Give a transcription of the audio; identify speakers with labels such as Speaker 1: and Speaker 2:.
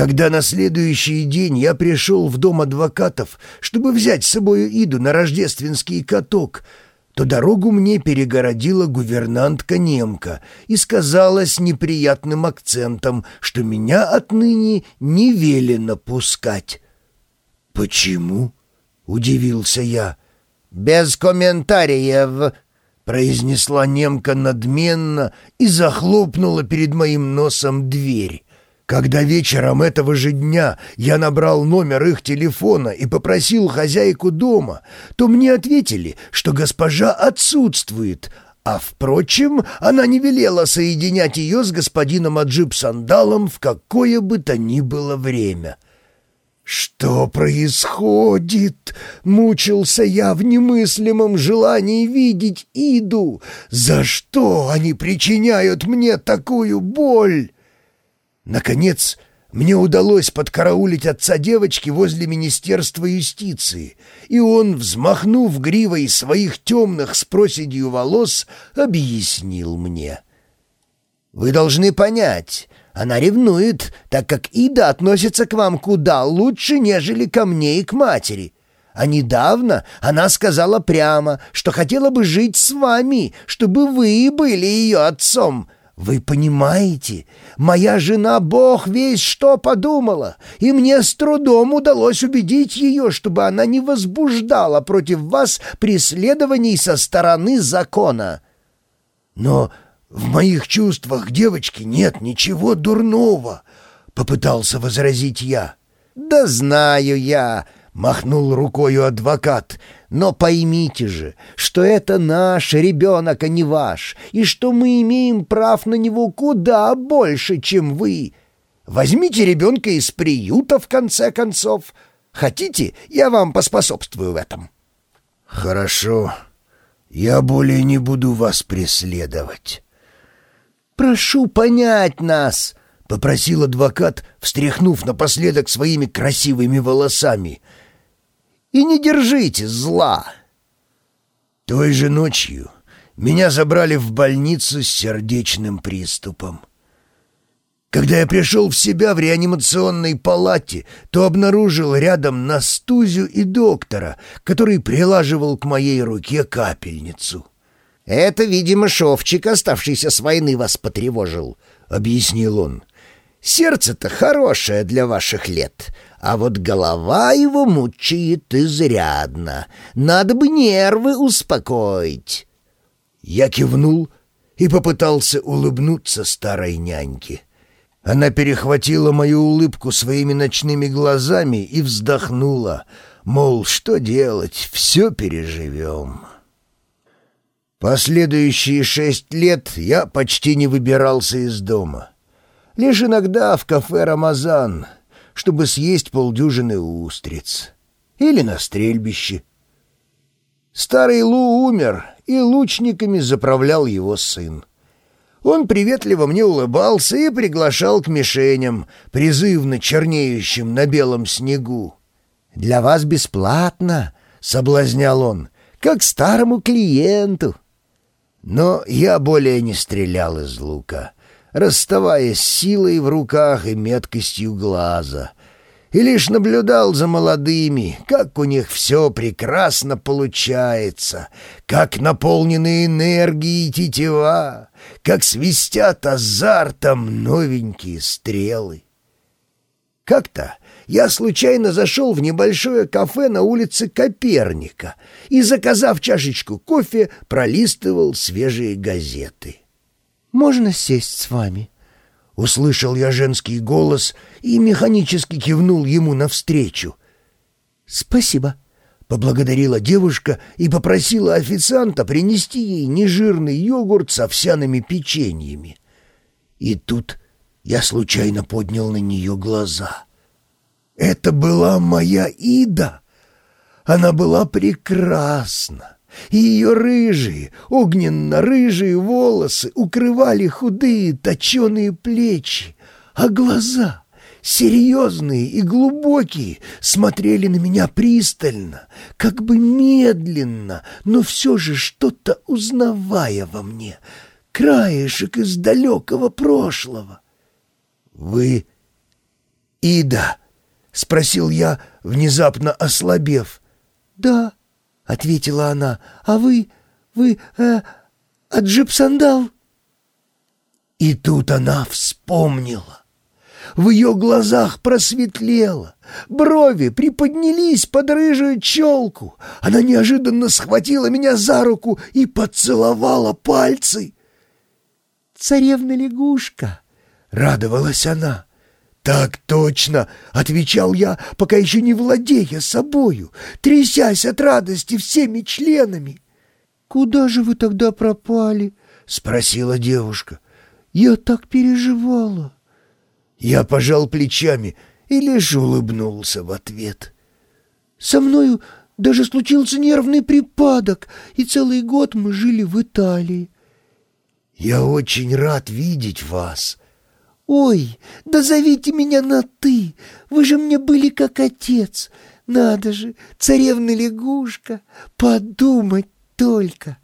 Speaker 1: Когда на следующий день я пришел в дом адвокатов, чтобы взять с собой Иду на рождественский каток, то дорогу мне перегородила гувернантка немка и сказала с неприятным акцентом, что меня отныне не велено пускать. «Почему?» — удивился я. «Без комментариев», — произнесла немка надменно и захлопнула перед моим носом дверь. Когда вечером этого же дня я набрал номер их телефона и попросил хозяйку дома, то мне ответили, что госпожа отсутствует, а, впрочем, она не велела соединять ее с господином Аджип-Сандалом в какое бы то ни было время. «Что происходит?» — мучился я в немыслимом желании видеть Иду. «За что они причиняют мне такую боль?» Наконец, мне удалось подкараулить отца девочки возле Министерства юстиции, и он, взмахнув гривой своих темных с проседью волос, объяснил мне. «Вы должны понять, она ревнует, так как Ида относится к вам куда лучше, нежели ко мне и к матери». А недавно она сказала прямо, что хотела бы жить с вами, чтобы вы были ее отцом, «Вы понимаете, моя жена бог весь что подумала, и мне с трудом удалось убедить ее, чтобы она не возбуждала против вас преследований со стороны закона». «Но в моих чувствах девочки нет ничего дурного», — попытался возразить я. «Да знаю я», — махнул рукою адвокат, — но поймите же, что это наш ребенок, а не ваш, и что мы имеем прав на него куда больше, чем вы. Возьмите ребенка из приюта, в конце концов. Хотите, я вам поспособствую в этом». «Хорошо. Я более не буду вас преследовать». «Прошу понять нас», — попросил адвокат, встряхнув напоследок своими красивыми волосами — и не держите зла. Той же ночью меня забрали в больницу с сердечным приступом. Когда я пришел в себя в реанимационной палате, то обнаружил рядом Настузю и доктора, который прилаживал к моей руке капельницу. «Это, видимо, шовчик, оставшийся с войны, вас потревожил», — объяснил он. «Сердце-то хорошее для ваших лет, а вот голова его мучает изрядно. Надо бы нервы успокоить». Я кивнул и попытался улыбнуться старой няньке. Она перехватила мою улыбку своими ночными глазами и вздохнула, мол, что делать, все переживем. Последующие шесть лет я почти не выбирался из дома. Лишь иногда в кафе «Рамазан», чтобы съесть полдюжины устриц. Или на стрельбище. Старый Лу умер, и лучниками заправлял его сын. Он приветливо мне улыбался и приглашал к мишеням, призывно чернеющим на белом снегу. «Для вас бесплатно», — соблазнял он, — «как старому клиенту». Но я более не стрелял из лука расставаясь силой в руках и меткостью глаза, и лишь наблюдал за молодыми, как у них все прекрасно получается, как наполнены энергией тетива, как свистят азартом новенькие стрелы. Как-то я случайно зашел в небольшое кафе на улице Коперника и, заказав чашечку кофе, пролистывал свежие газеты. «Можно сесть с вами?» Услышал я женский голос и механически кивнул ему навстречу. «Спасибо», — поблагодарила девушка и попросила официанта принести ей нежирный йогурт с овсяными печеньями. И тут я случайно поднял на нее глаза. Это была моя Ида. Она была прекрасна и ее рыжие, огненно-рыжие волосы укрывали худые точеные плечи, а глаза, серьезные и глубокие, смотрели на меня пристально, как бы медленно, но все же что-то узнавая во мне, краешек из далекого прошлого. «Вы «Ида?» — спросил я, внезапно ослабев.
Speaker 2: «Да», — ответила она, — «а вы, вы, э, Аджип-сандал?»
Speaker 1: И тут она вспомнила. В ее глазах просветлело, брови приподнялись под рыжую челку. Она неожиданно схватила меня за руку и поцеловала пальцы.
Speaker 2: «Царевна-лягушка!»
Speaker 1: — радовалась она. «Так точно!» — отвечал я, пока еще не владея собою, трясясь от радости всеми членами.
Speaker 2: «Куда же вы тогда пропали?» — спросила девушка. «Я так переживала».
Speaker 1: Я пожал плечами и лишь улыбнулся в ответ.
Speaker 2: «Со мною даже случился нервный припадок, и целый год мы жили в Италии».
Speaker 1: «Я очень рад видеть вас».
Speaker 2: «Ой, да зовите меня на «ты», вы же мне были как отец. Надо же, царевна-лягушка, подумать только».